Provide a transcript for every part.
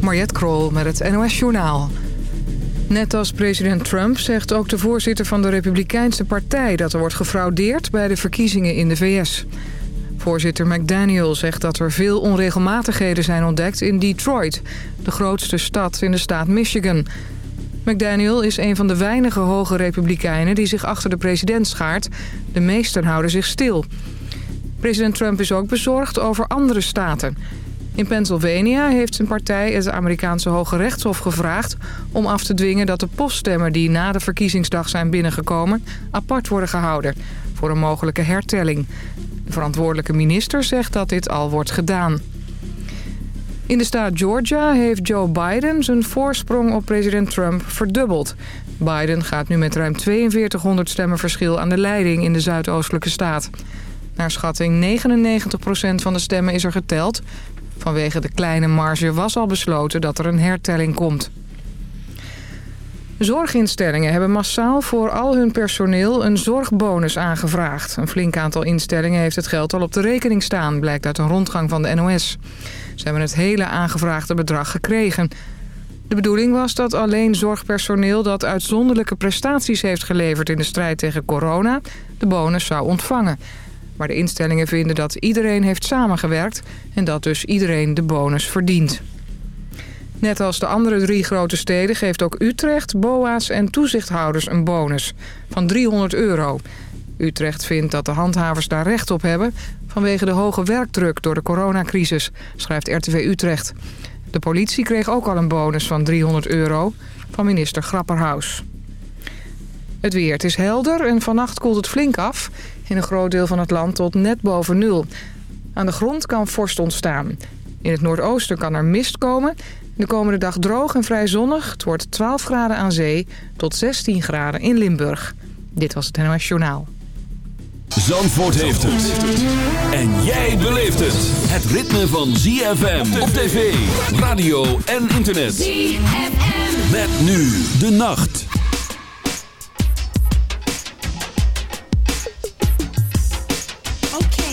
Mariette Krol met het NOS Journaal. Net als president Trump zegt ook de voorzitter van de Republikeinse Partij... dat er wordt gefraudeerd bij de verkiezingen in de VS. Voorzitter McDaniel zegt dat er veel onregelmatigheden zijn ontdekt in Detroit... de grootste stad in de staat Michigan. McDaniel is een van de weinige hoge republikeinen die zich achter de president schaart. De meesten houden zich stil. President Trump is ook bezorgd over andere staten... In Pennsylvania heeft zijn partij het Amerikaanse Hoge Rechtshof gevraagd... om af te dwingen dat de poststemmen die na de verkiezingsdag zijn binnengekomen... apart worden gehouden voor een mogelijke hertelling. De verantwoordelijke minister zegt dat dit al wordt gedaan. In de staat Georgia heeft Joe Biden zijn voorsprong op president Trump verdubbeld. Biden gaat nu met ruim 4200 stemmen verschil aan de leiding in de zuidoostelijke staat. Naar schatting 99% van de stemmen is er geteld. Vanwege de kleine marge was al besloten dat er een hertelling komt. Zorginstellingen hebben massaal voor al hun personeel een zorgbonus aangevraagd. Een flink aantal instellingen heeft het geld al op de rekening staan, blijkt uit een rondgang van de NOS. Ze hebben het hele aangevraagde bedrag gekregen. De bedoeling was dat alleen zorgpersoneel dat uitzonderlijke prestaties heeft geleverd in de strijd tegen corona de bonus zou ontvangen. Maar de instellingen vinden dat iedereen heeft samengewerkt... en dat dus iedereen de bonus verdient. Net als de andere drie grote steden geeft ook Utrecht, BOA's en toezichthouders een bonus van 300 euro. Utrecht vindt dat de handhavers daar recht op hebben... vanwege de hoge werkdruk door de coronacrisis, schrijft RTV Utrecht. De politie kreeg ook al een bonus van 300 euro van minister Grapperhaus. Het weer. Het is helder en vannacht koelt het flink af. In een groot deel van het land tot net boven nul. Aan de grond kan vorst ontstaan. In het noordoosten kan er mist komen. De komende dag droog en vrij zonnig. Het wordt 12 graden aan zee tot 16 graden in Limburg. Dit was het NOS Journaal. Zandvoort heeft het. En jij beleeft het. Het ritme van ZFM op tv, radio en internet. ZFM. Met nu de nacht.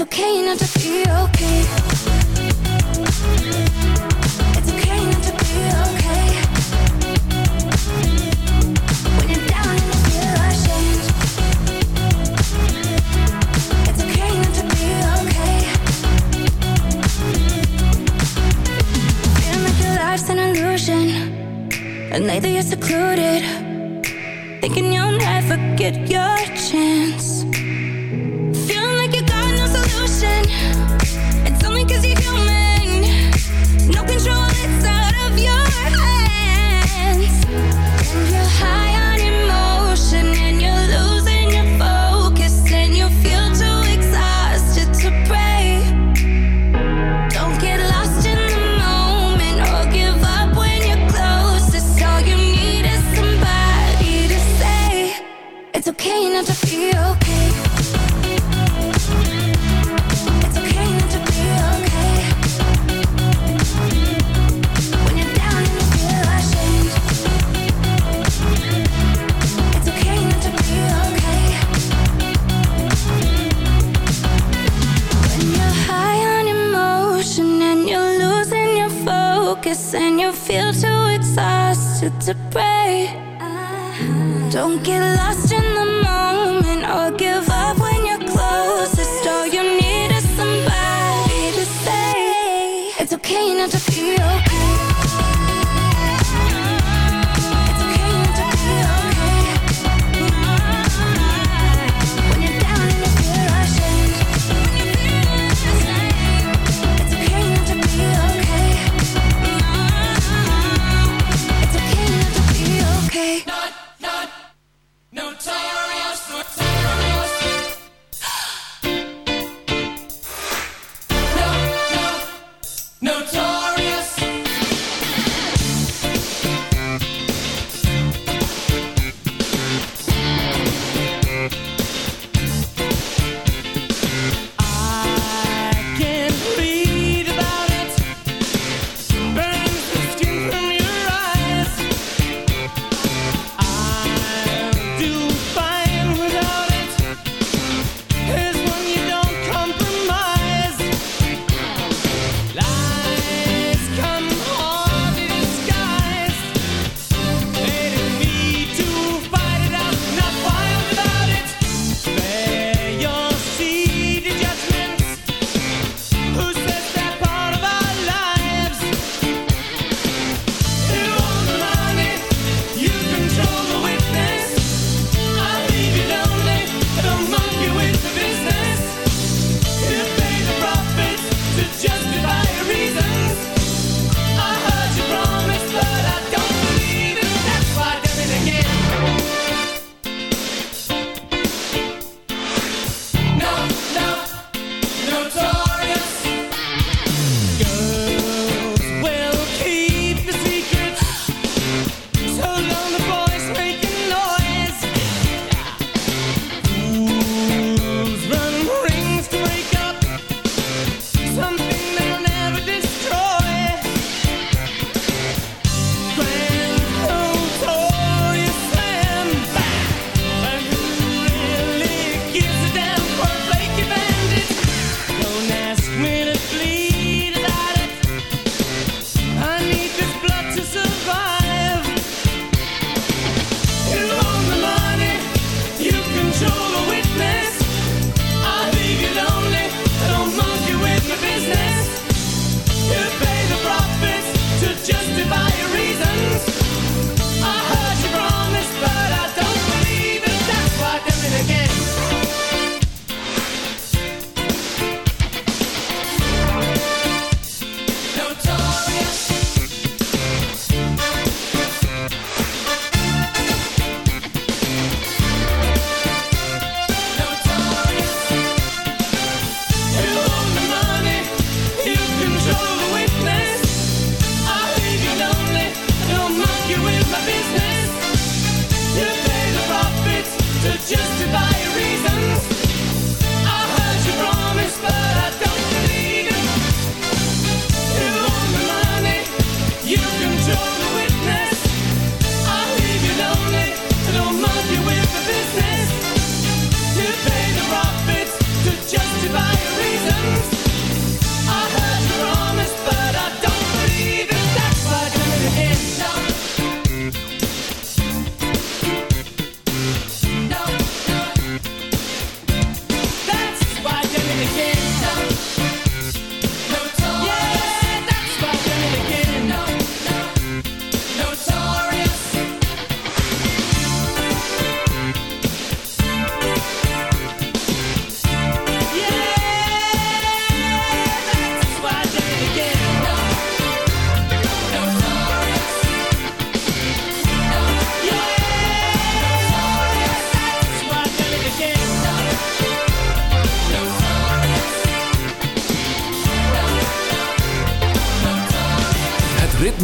It's okay not to be okay. It's okay not to be okay. When you're down and you feel ashamed. It's okay not to be okay. Feeling like your life's an illusion, and neither you're feel too exhausted to pray. Don't get lost.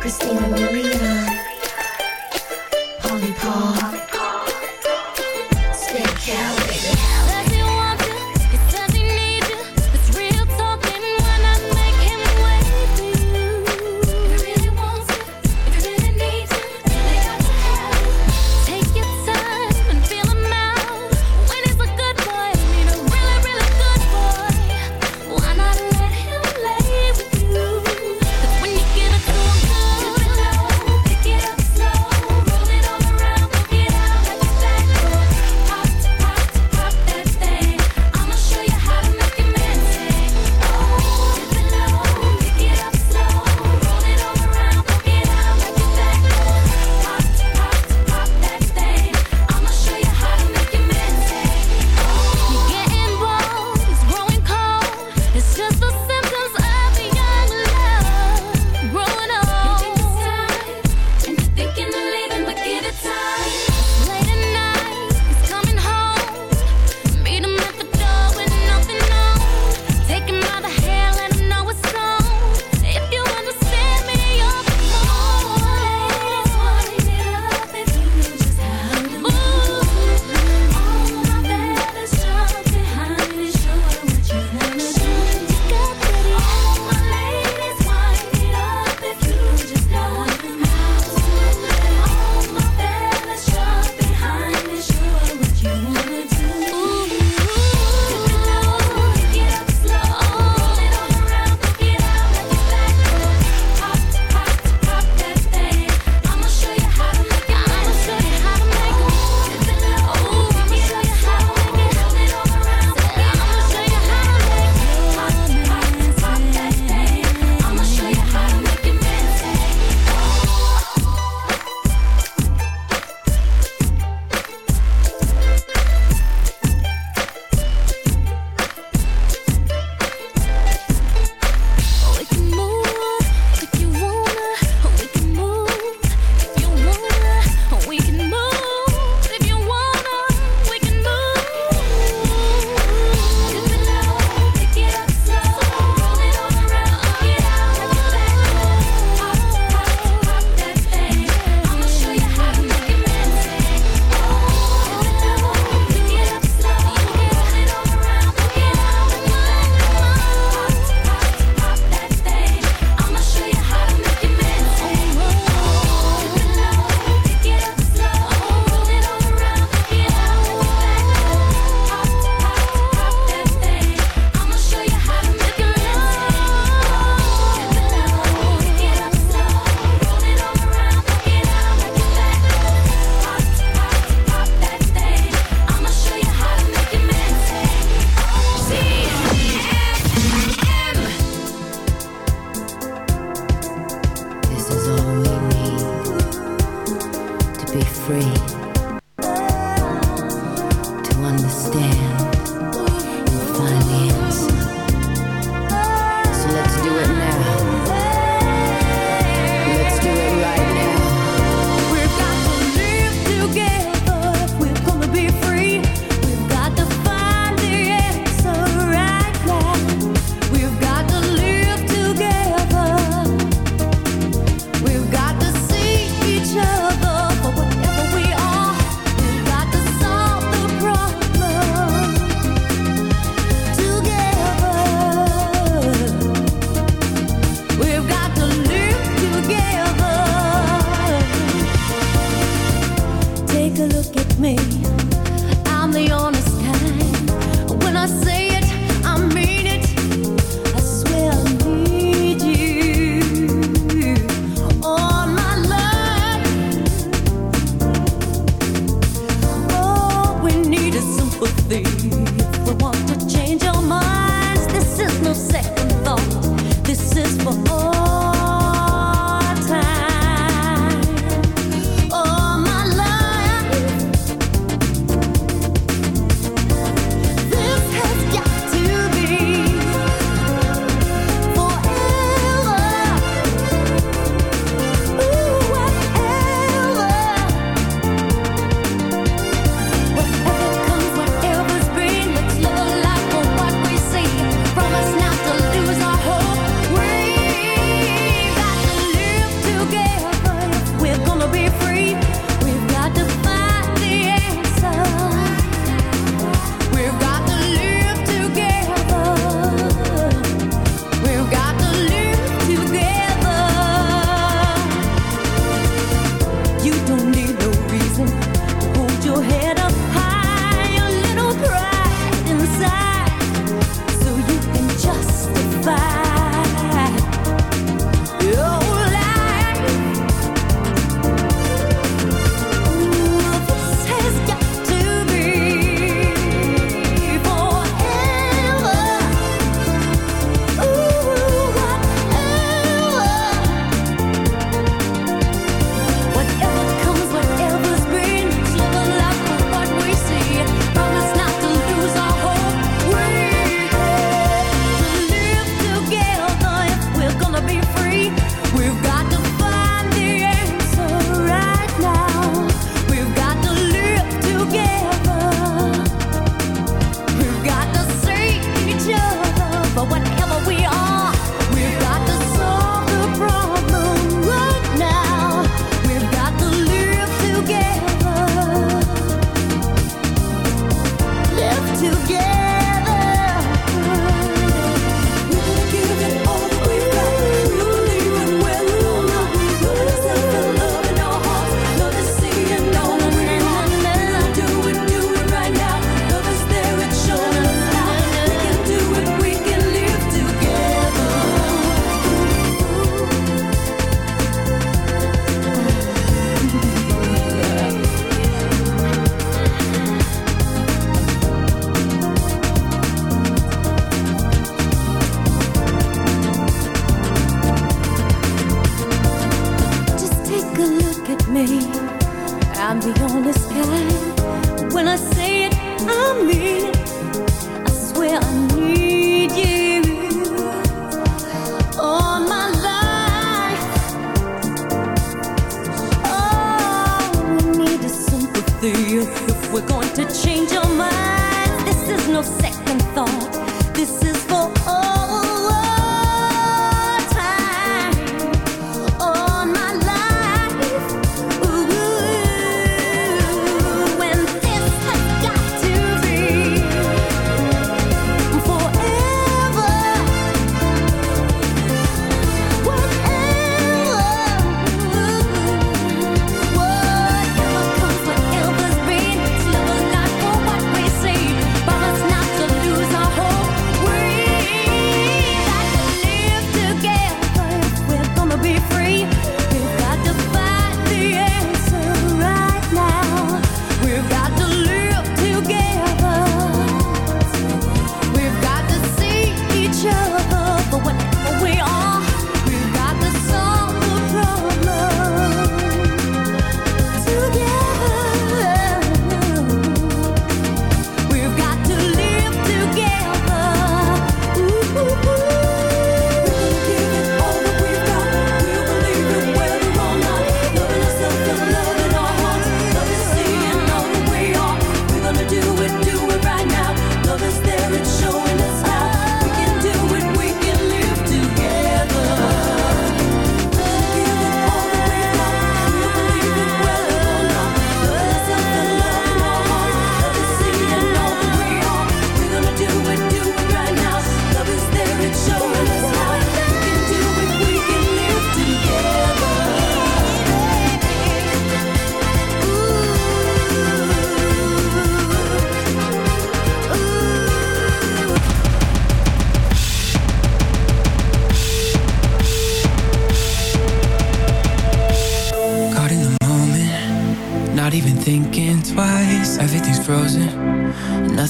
Christina Marina, Polly Pop.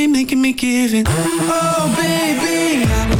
me, making me give it. Oh, baby.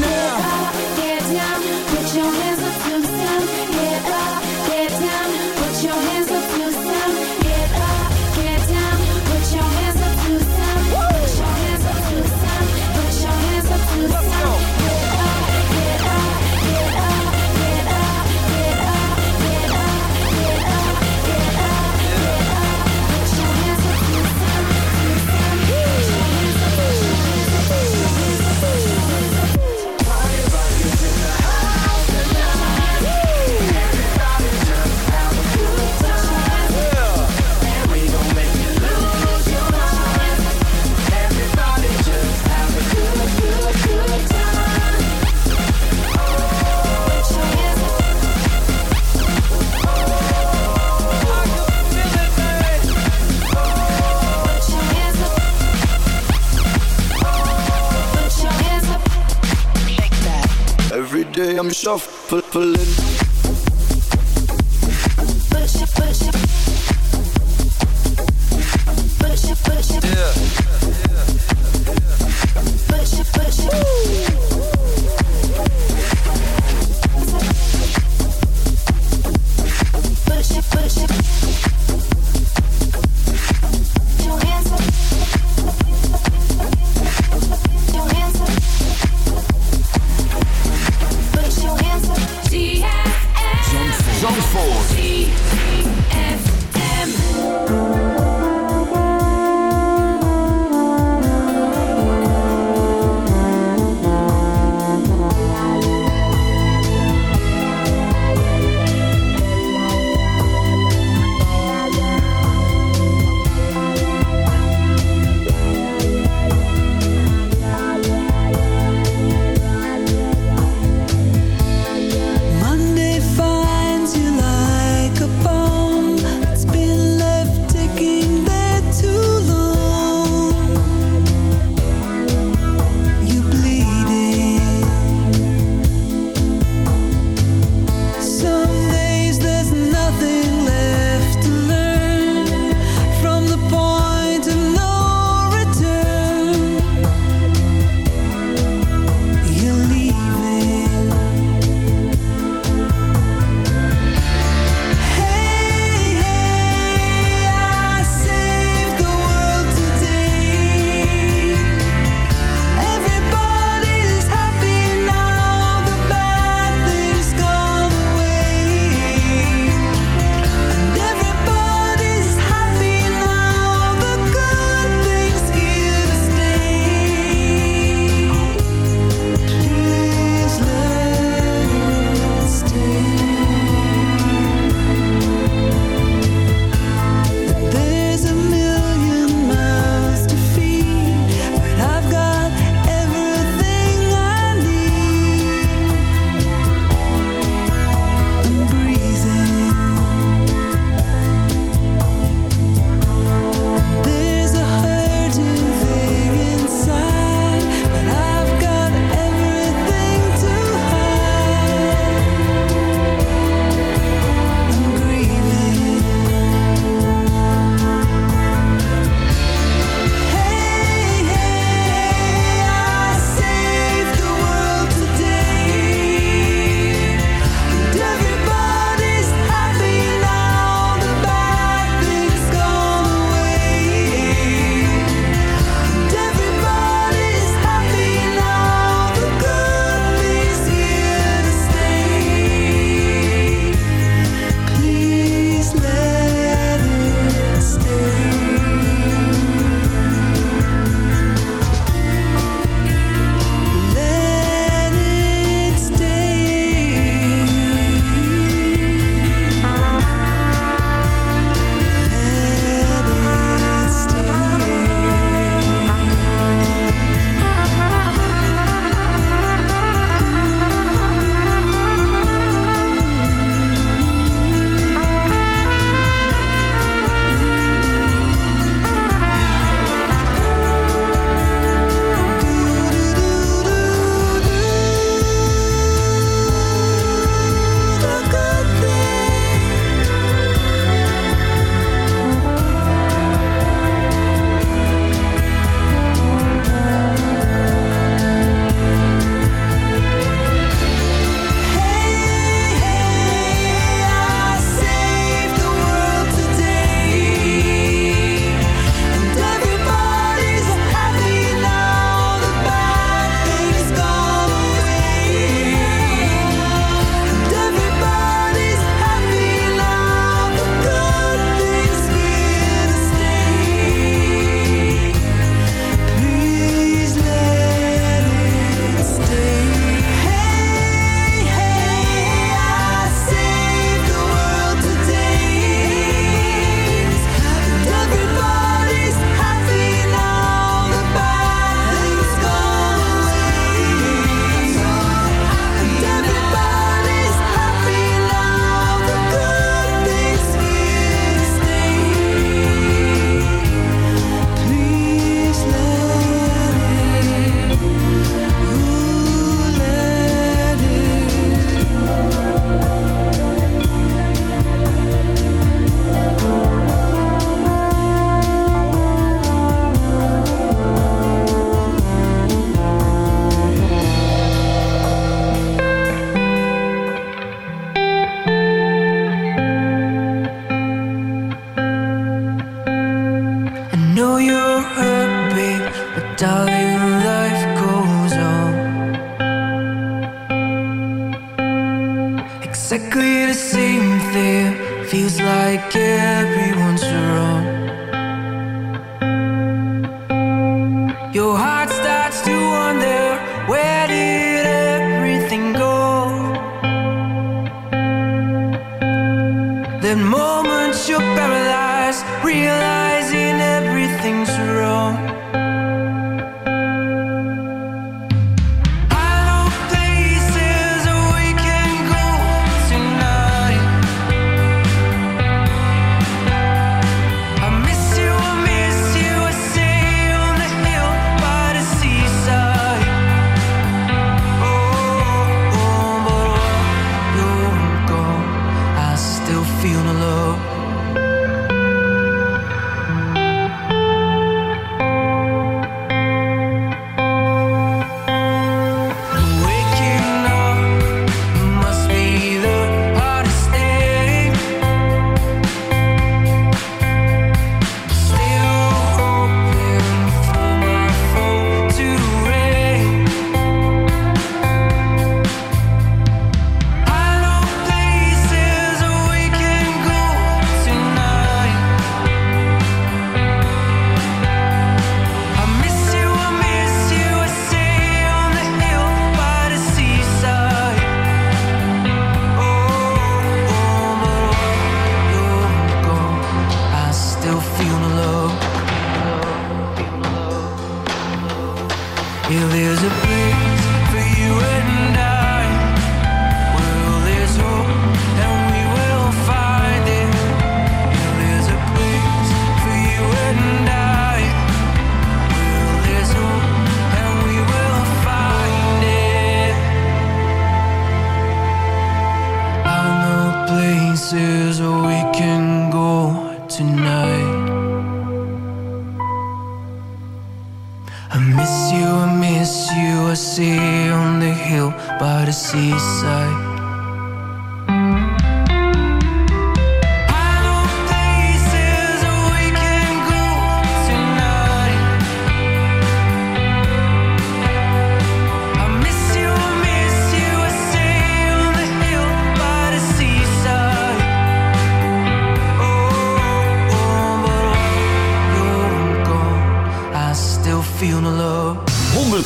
down, get put your hands I'm shuffling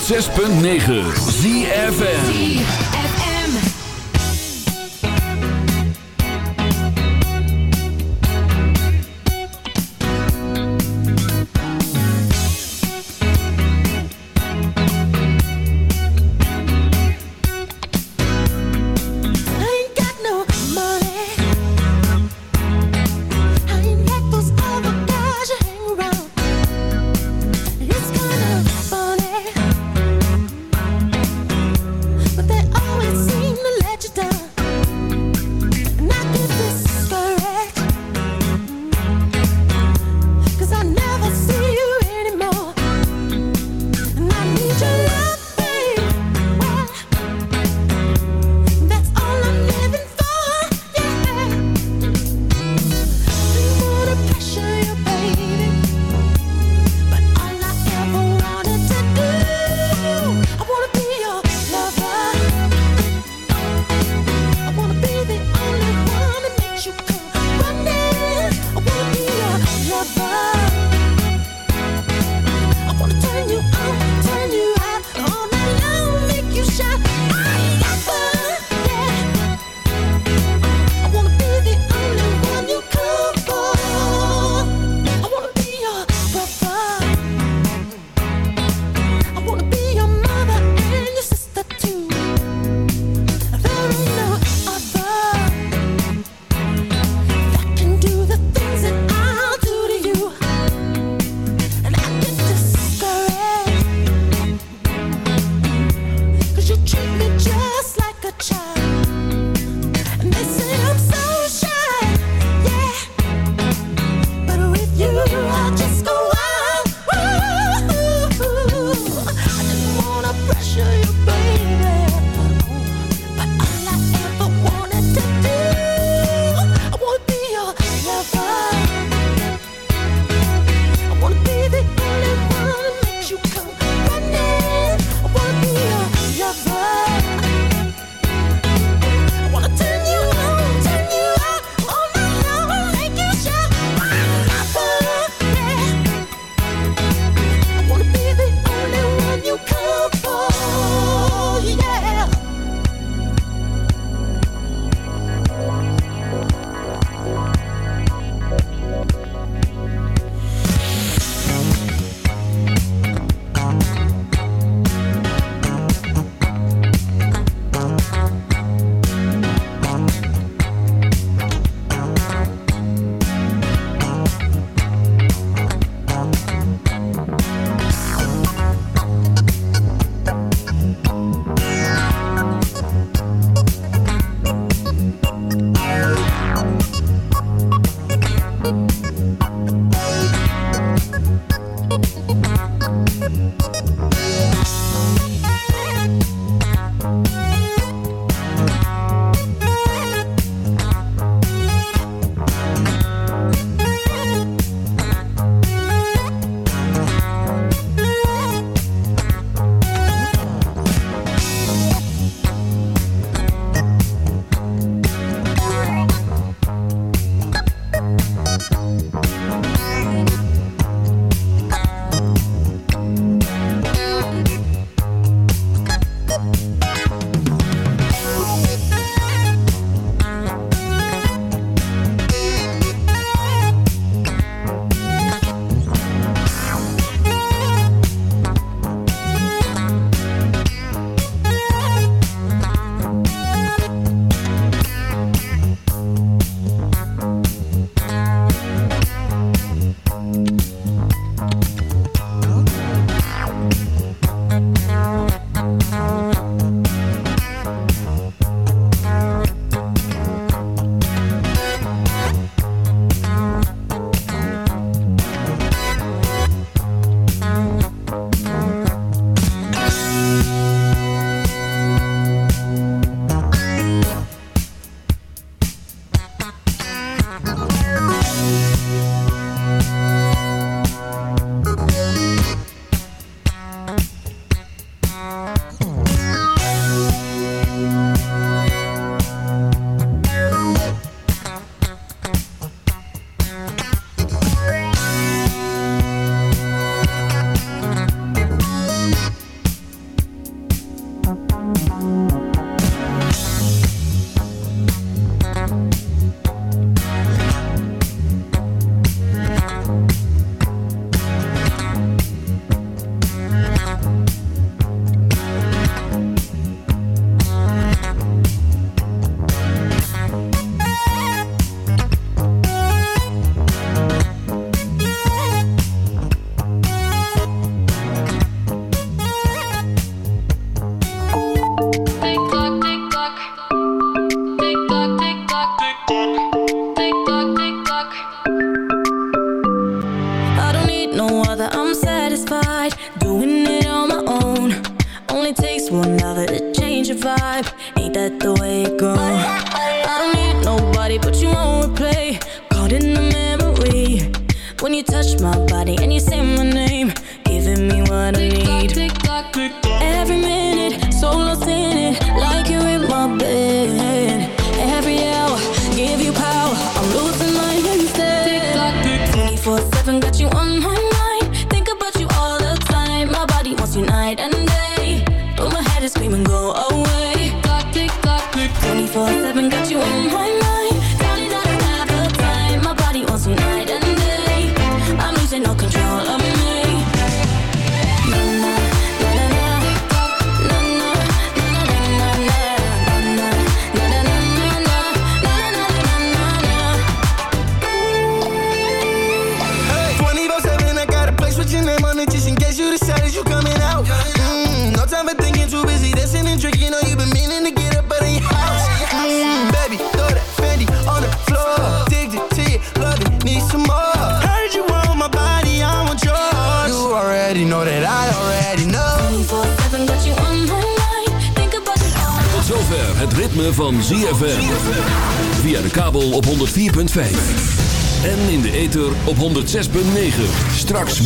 106.9 ZFN